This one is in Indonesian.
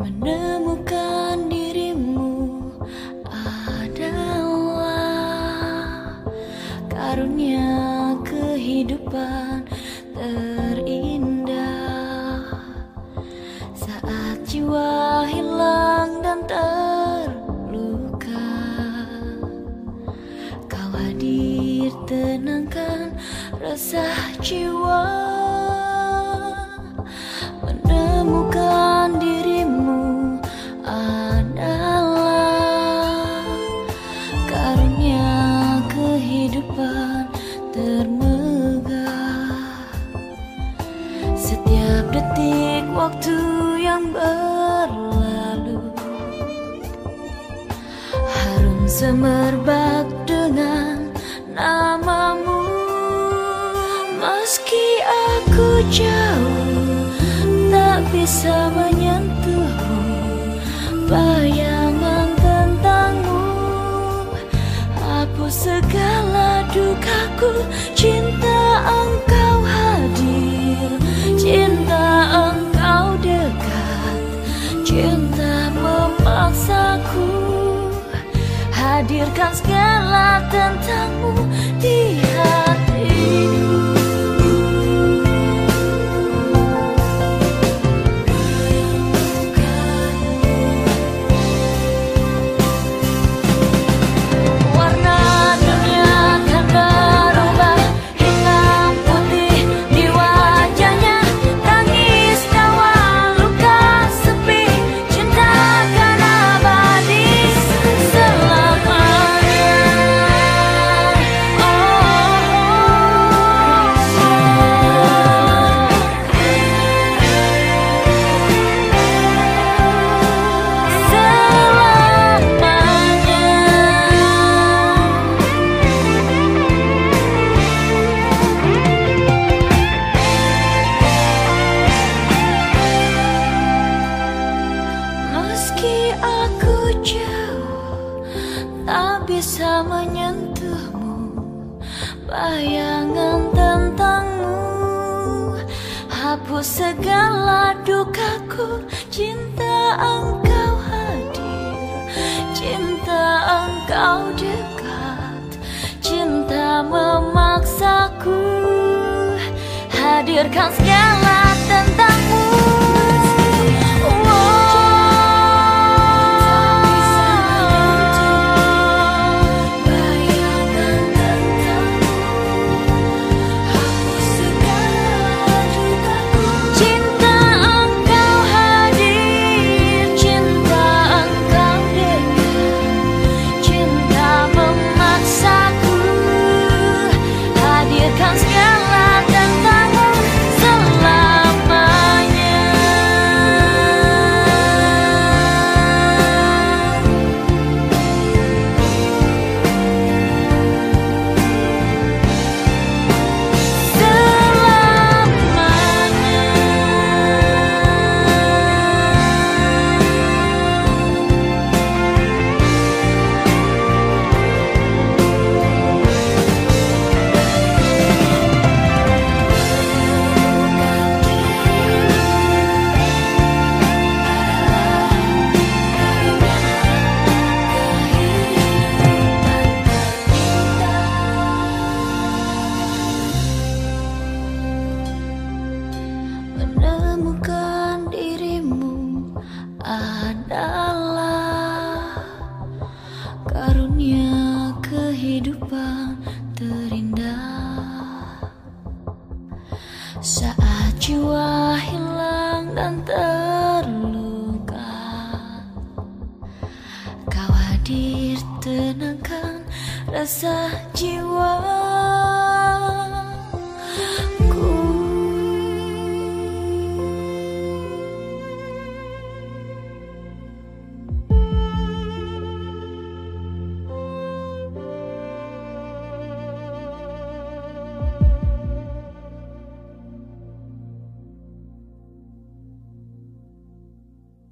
Menemukan dirimu adalah karunia kehidupan terindah. Saat jiwa hilang dan terluka Kau hadir tenangkan resah jiwa kehidupan termegah. Setiap detik waktu yang berlalu Harum semerbak dengan namamu. Meski aku jauh tak bisa menyentuhmu. Bayangan Cinta engkau hadir. Cinta engkau dekat. Cinta memaksaku. Hadirkan segala tentangmu di menyentuhmu Bayangan tentangmu. Hapus segala dukaku Cinta engkau hadir Cinta engkau dekat Cinta memaksaku. Hadirkan segala dan terluka. Kau hadir tenangkan rasa jiwa